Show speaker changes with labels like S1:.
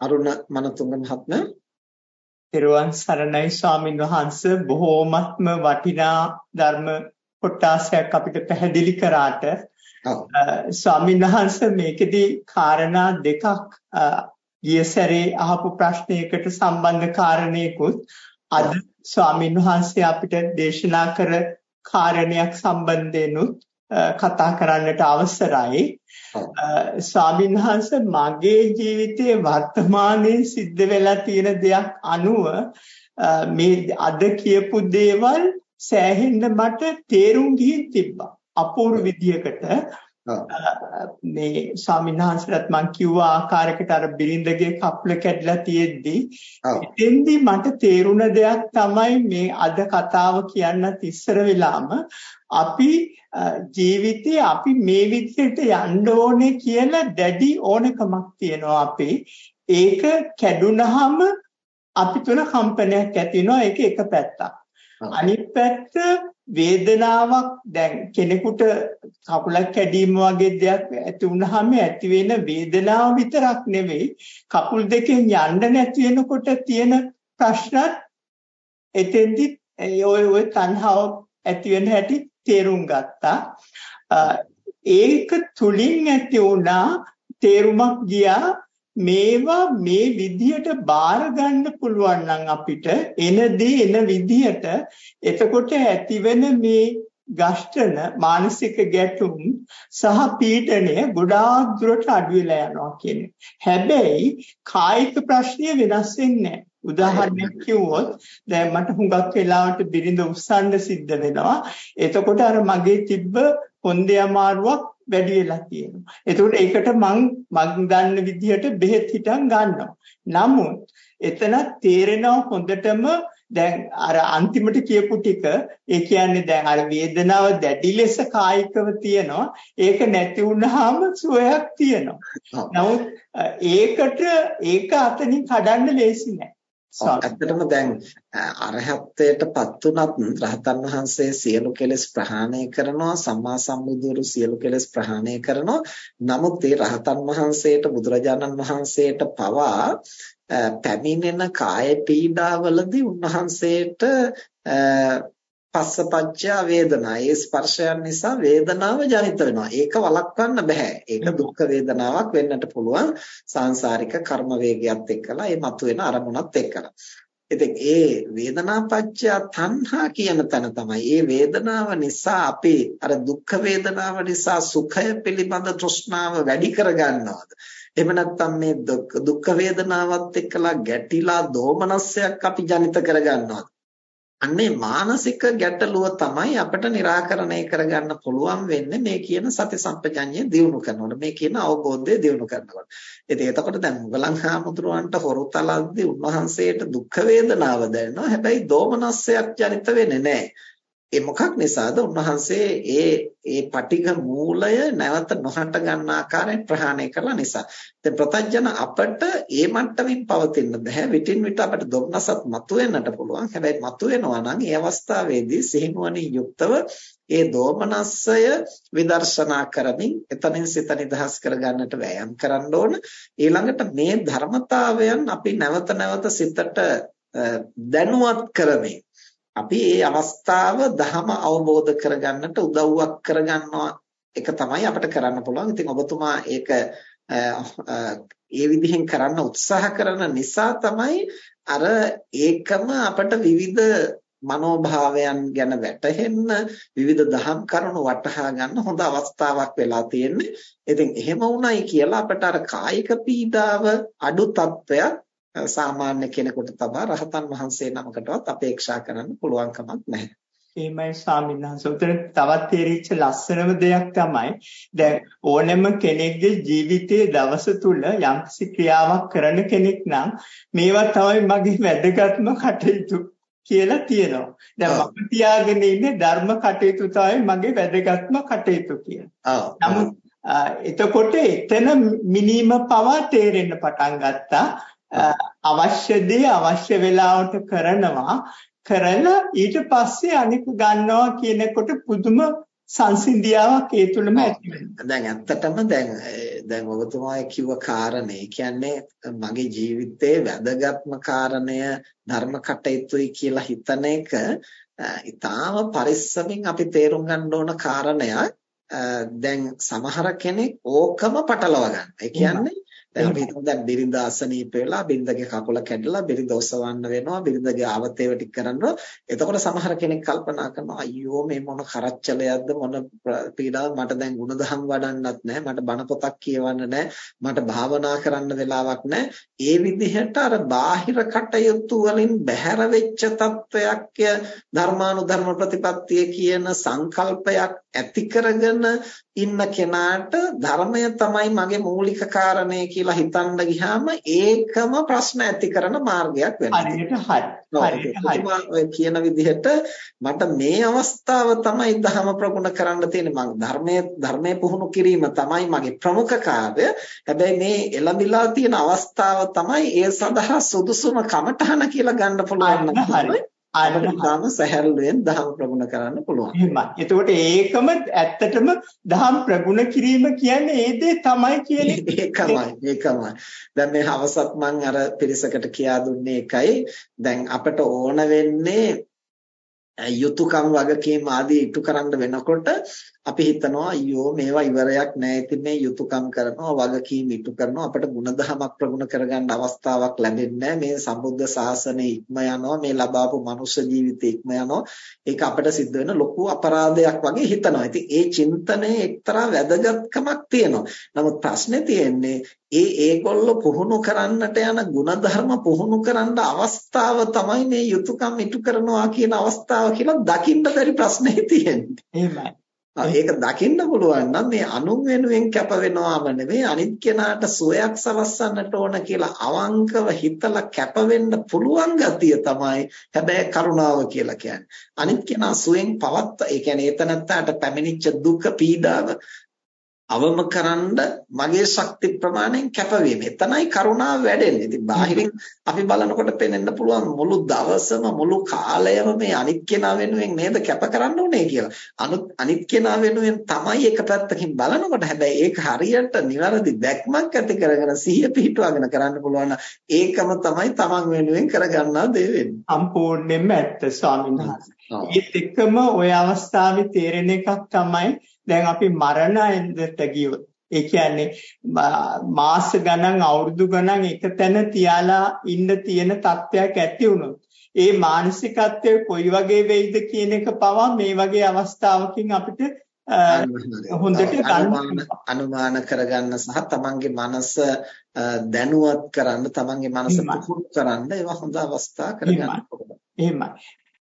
S1: අරුණ මනතුංග මහත්මයා
S2: පෙරවන් සරණයි ස්වාමින් වහන්සේ. බොහෝමත්ම වටිනා ධර්ම කොටාසයක් අපිට පැහැදිලි කරාට. ස්වාමීන් වහන්සේ මේකෙදි කාරණා දෙකක් ගිය සැරේ අහපු ප්‍රශ්නයකට සම්බන්ධ කාරණේකුත් අද ස්වාමීන් වහන්සේ අපිට දේශනා කර කාරණයක් සම්බන්ධෙනුත් කතා කරන්නට අවසරයි. ස්වාමීන් වහන්සේ මගේ ජීවිතයේ වර්තමානයේ සිද්ධ වෙලා තියෙන දෙයක් අනුව මේ අද කියපු දේවල් සෑහෙන්න මට තේරුම් ගිහින් තිබ්බා. අපූර්ව විදියකට මේ ස්වාමීන් වහන්සේලාත් මම කිව්ව ආකාරයකට අර බිරිඳගේ කප්ල කැඩලා තියෙද්දි. එතෙන්දි මට තේරුණ දෙයක් තමයි මේ අද කතාව කියන්නත් ඉස්සර වෙලාම අපි ජීවිතේ අපි මේ විදිහට යන්න ඕනේ කියලා දැඩි ඕනකමක් තියෙනවා අපේ. ඒක කැඩුනහම අපි තුන කම්පනයක් ඇති වෙනවා. ඒක එක පැත්තක්. අනිත් පැත්ත වේදනාවක් දැන් කෙනෙකුට කකුලක් කැඩීම වගේ දෙයක් ඇති වුනහම ඇති වෙන වේදනාව විතරක් නෙවෙයි කකුල් දෙකෙන් යන්න නැති වෙනකොට තියෙන ප්‍රශ්නත් එතෙන්දි ඔය ඔය තණ්හාව ඇති වෙන හැටි තේරුම් ගත්තා. ඒක තුලින් ඇති වුණා තේරුමක් ගියා මේවා මේ විදියට බාර ගන්න පුළුවන් නම් අපිට එනදී එන විදියට එතකොට ඇතිවෙන මේ ගෂ්ඨන මානසික ගැටුම් සහ පීඩනය ගොඩාක් දුරට අඩු වෙලා යනවා කියන්නේ. හැබැයි කායික ප්‍රශ්නය වෙනස් වෙන්නේ නැහැ. උදාහරණයක් කිව්වොත් දැන් මට හුඟක් වෙලාවට බිරිඳ උස්සන්න සිද්ධ වෙනවා. එතකොට අර මගේ තිබ්බ කොන්දේ අමාරුවක් වැඩි වෙලා තියෙනවා. එතකොට ඒකට මං මං දන්න විදිහට බෙහෙත් හිටන් ගන්නවා. නමුත් එතන තේරෙනවා හොඳටම දැන් අර අන්තිමට කියපු ටික ඒ කියන්නේ දැන් අර වේදනාව දැඩි ලෙස කායිකව තියෙනවා ඒක නැති වුනහම සුවයක් තියෙනවා නමුත් ඒකට ඒක අතනින් කඩන්න ලේසි නෑ
S1: ඇත්තටම දැන් අරහත්ත්වයටපත් උනත් රහතන් වහන්සේ සියලු කෙලෙස් ප්‍රහාණය කරනවා සම්මා සම්බුදුරු සියලු කෙලෙස් ප්‍රහාණය කරනවා. නමුත් ඒ රහතන් වහන්සේට බුදුරජාණන් වහන්සේට පවා පැමිණෙන කාය පීඩාවලදී උන්වහන්සේට පස්සපච්චා වේදනා. ඒ ස්පර්ශයන් නිසා වේදනාව ජනිත වෙනවා. ඒක වළක්වන්න බෑ. ඒක දුක් වේදනාවක් වෙන්නට පුළුවන් සාංශාරික කර්ම වේගයත් එක්කලා ඒ මතුවෙන අරමුණත් එක්කලා. ඉතින් ඒ වේදනාපච්චය තණ්හා කියන තැන තමයි. ඒ වේදනාව නිසා අපි අර දුක් වේදනාව නිසා සුඛය පිළිබඳ තෘෂ්ණාව වැඩි කරගන්නවද? එහෙම නැත්නම් මේ දුක් වේදනාවත් එක්කලා ගැටිලා දෝමනස්සයක් අපි ජනිත කරගන්නවද අන්නේ මානසික ගැටලුව තමයි අපිට निराකරණය කරගන්න පුළුවන් වෙන්නේ මේ කියන සති සම්පජඤ්ඤය දියුණු කරනකොට මේ කියන අවබෝධය දියුණු කරනකොට. ඉතින් එතකොට දැන් මුගලන් හාමුදුරුවන්ට හොරුතලද්දී උන්වහන්සේට දුක් වේදනාව දැනෙනවා. හැබැයි දෝමනස්සයක් ජනිත වෙන්නේ නැහැ. ඒ මොකක් නිසාද උන්වහන්සේ ඒ ඒ පටිඝ මූලය නැවත නොහට ගන්න ආකාරයෙන් ප්‍රහාණය කළා නිසා. දැන් ප්‍රත්‍යජන අපට ඒ මට්ටමින් පවතින්න බෑ. විටින් විට අපට දුම්නසත් මතුවෙන්නට පුළුවන්. හැබැයි මතුවෙනවා නම් ඒ අවස්ථාවේදී සිහිනුවණින් යුක්තව ඒ දෝමනස්සය විදර්ශනා කරමින් එතනින් සිත නිදහස් කරගන්නට වෑයම් කරන්න ඕන. ඊළඟට මේ ධර්මතාවයන් අපි නැවත නැවත සිතට දැනුවත් කරමින් අපි මේ අවස්ථාව දහම අවබෝධ කරගන්නට උදව්වක් කරගන්නවා එක තමයි අපිට කරන්න පුළුවන්. ඉතින් ඔබතුමා ඒක ඒ විදිහෙන් කරන්න උත්සාහ කරන නිසා තමයි අර ඒකම අපට විවිධ මනෝභාවයන් ගැන වැටහෙන්න විවිධ දහම් කරුණු වටහා ගන්න හොඳ අවස්ථාවක් වෙලා තියෙන්නේ. ඉතින් එහෙම වුණයි කියලා අපට අර කායික පීඩාව අඩු තත්වයක් සාමාන්‍ය කෙනෙකුට තබා රහතන් වහන්සේ නමකටවත් අපේක්ෂා කරන්න පුළුවන් කමක් නැහැ.
S2: එහෙමයි ස්වාමීන් වහන්සේ. උතන තවත් තේරිච්ච ලස්සනම දෙයක් තමයි දැන් ඕනෑම කෙනෙක්ගේ ජීවිතයේ දවස තුල යම්කිසි ක්‍රියාවක් කරන කෙනෙක් නම් මේවා තමයි මගේ වැදගත්ම කටයුතු කියලා තියෙනවා. දැන් මම තියාගෙන ඉන්නේ ධර්ම කටයුතු තමයි මගේ වැදගත්ම කටයුතු කියලා. නමුත් එතකොට එතන මිනීම පවා තේරෙන්න පටන් ගත්තා. අවශ්‍ය දේ අවශ්‍ය වෙලාවට කරනවා. කරලා ඊට පස්සේ අනික ගන්නවා කියනකොට පුදුම සංසිඳියාවක් ඒ තුළම ඇති
S1: දැන් ඇත්තටම දැන් දැන් ඔබතුමා කිව්ව කාරණේ කියන්නේ මගේ ජීවිතයේ වැදගත්ම කාරණය ධර්ම කටයුතුයි කියලා හිතන එක ඊටාම පරිස්සමින් අපි තේරුම් ගන්න ඕන කාරණයක්. දැන් සමහර කෙනෙක් ඕකම පටලවා ගන්න. ඒ කියන්නේ දැන් අපි හිතමු දැන් බිරිඳ අසනීප වෙලා බිරිඳගේ කකුල කැඩලා බිරිඳ ඔසවන්න වෙනවා බිරිඳගේ ආවතේව ටික කරනවා එතකොට සමහර කෙනෙක් කල්පනා කරනවා අයියෝ මේ මොන කරච්චලයක්ද මොන පීඩාවක් මට දැන් ಗುಣධම් වඩන්නත් නැහැ. මට බණ පොතක් කියවන්න නැහැ. මට භාවනා කරන්න වෙලාවක් නැහැ. ඒ විදිහට අර බාහිර කටයුතු වලින් බැහැර වෙච්ච තත්වයක් ධර්මානුධර්ම ප්‍රතිපත්තිය කියන සංකල්පයක් ඇති කරගෙන ඉන්න කෙනාට ධර්මය තමයි මගේ මූලික කාරණේ කියලා හිතන්න ගියාම ඒකම ප්‍රශ්න ඇති කරන මාර්ගයක් වෙනවා.
S2: හරියට හරි.
S1: හරියට ඔය කියන විදිහට මට මේ අවස්ථාව තමයි ධර්ම ප්‍රගුණ කරන්න තියෙන්නේ. මම ධර්මයේ ධර්මයේ පුහුණු කිරීම තමයි මගේ ප්‍රමුඛ කාර්යය. හැබැයි මේ එළඹිලා තියෙන අවස්ථාව තමයි ඒ සඳහා සුදුසුම කමඨහන කියලා ගන්න පුළුවන් නම් ආයතනම සහැල්ලුවෙන් දහම් ප්‍රගුණ කරන්න පුළුවන්.
S2: එහෙමයි. එතකොට ඒකම ඇත්තටම දහම් ප්‍රගුණ කිරීම කියන්නේ ඒ දේ තමයි කියන්නේ.
S1: ඒකමයි. ඒකමයි. දැන් මේ හවසත් මම අර පිරිසකට කියා දුන්නේ ඒකයි. දැන් අපට ඕන වෙන්නේ යුතුයකම් වගකීම් ආදී ඉටු කරන්න වෙනකොට අපි හිතනවා අයියෝ මේවා ඉවරයක් නැහැ ඉතින් මේ යුතුයකම් කරනවා වගකීම් ඉටු කරනවා. අපට ಗುಣධමයක් ප්‍රගුණ කරගන්න අවස්ථාවක් ලැබෙන්නේ මේ සම්බුද්ධ ශාසනය ඉක්ම යනවා. මේ ලබාවු මනුෂ්‍ය ජීවිතේ ඉක්ම යනවා. ඒක අපට සිද්ධ වෙන ලොකු අපරාධයක් වගේ හිතනවා. ඉතින් ඒ චින්තනයේ එක්තරා වැදගත්කමක් තියෙනවා. නමුත් ප්‍රශ්නේ තියෙන්නේ ඒ ඒගොල්ලෝ පුහුණු කරන්නට යන ಗುಣධර්ම පුහුණු කරන්න අවස්ථාව තමයි මේ යුතුයකම් ඉටු කරනවා කියන අවස්ථාව කියලා දකින්න බැරි ප්‍රශ්නේ තියෙන්නේ.
S2: එහෙමයි.
S1: ඒක දකින්න පුළුවන් නම් මේ අනුන් වෙනුවෙන් කැප වෙනවාම නෙවෙයි අනිත් කෙනාට සුවයක් සලස්සන්නට ඕන කියලා අවංකව හිතලා කැප වෙන්න පුළුවන් ගතිය තමයි හැබැයි කරුණාව කියලා කියන්නේ. අනිත් කෙනා සුවෙන් පවත්ත ඒ කියන්නේ එතනත්තාට පැමිණිච්ච දුක පීඩාව අවම කරන්න මගේ ශක්ති ප්‍රමාණයෙන් කැපවීම. එතනයි කරුණාව වැඩෙන්නේ. ඉතින් බාහිරින් අපි බලනකොට පේනෙන්න පුළුවන් මුළු දවසම මුළු කාලයම මේ අනිත් කෙනා වෙනුවෙන් නේද කැප කරන්න ඕනේ කියලා. අනිත් කෙනා වෙනුවෙන් තමයි එක පැත්තකින් බලනකොට හැබැයි ඒක හරියට නිවැරදි දැක්මක් ඇති කරගෙන සිහිය පිහිටුවගෙන කරන්න පුළුවන් ඒකම තමයි Taman වෙනුවෙන් කරගන්නා දේ වෙන්නේ.
S2: සම්පූර්ණයෙන්ම ඇත්ත ස්වාමීන් වහන්සේ. ඒත් එක්කම ওই අවස්ථාවේ තේරෙන එකක් තමයි දැන් අපි මරණයට ගියොත් ඒ කියන්නේ මාස ගණන් අවුරුදු ගණන් එක තැන තියාලා ඉන්න තියෙන තත්ත්වයක් ඇති වුණොත් ඒ මානසිකත්වය කොයි වගේ වෙයිද කියන එක පවා මේ වගේ අවස්ථාවකින් අපිට හොඳට
S1: අනුමාන කරගන්න සහ තමන්ගේ මනස දැනුවත් කරන්න තමන්ගේ මනස පුහුණු කරන්න ඒවා හොඳ අවස්ථා කරගන්න
S2: එහෙමයි.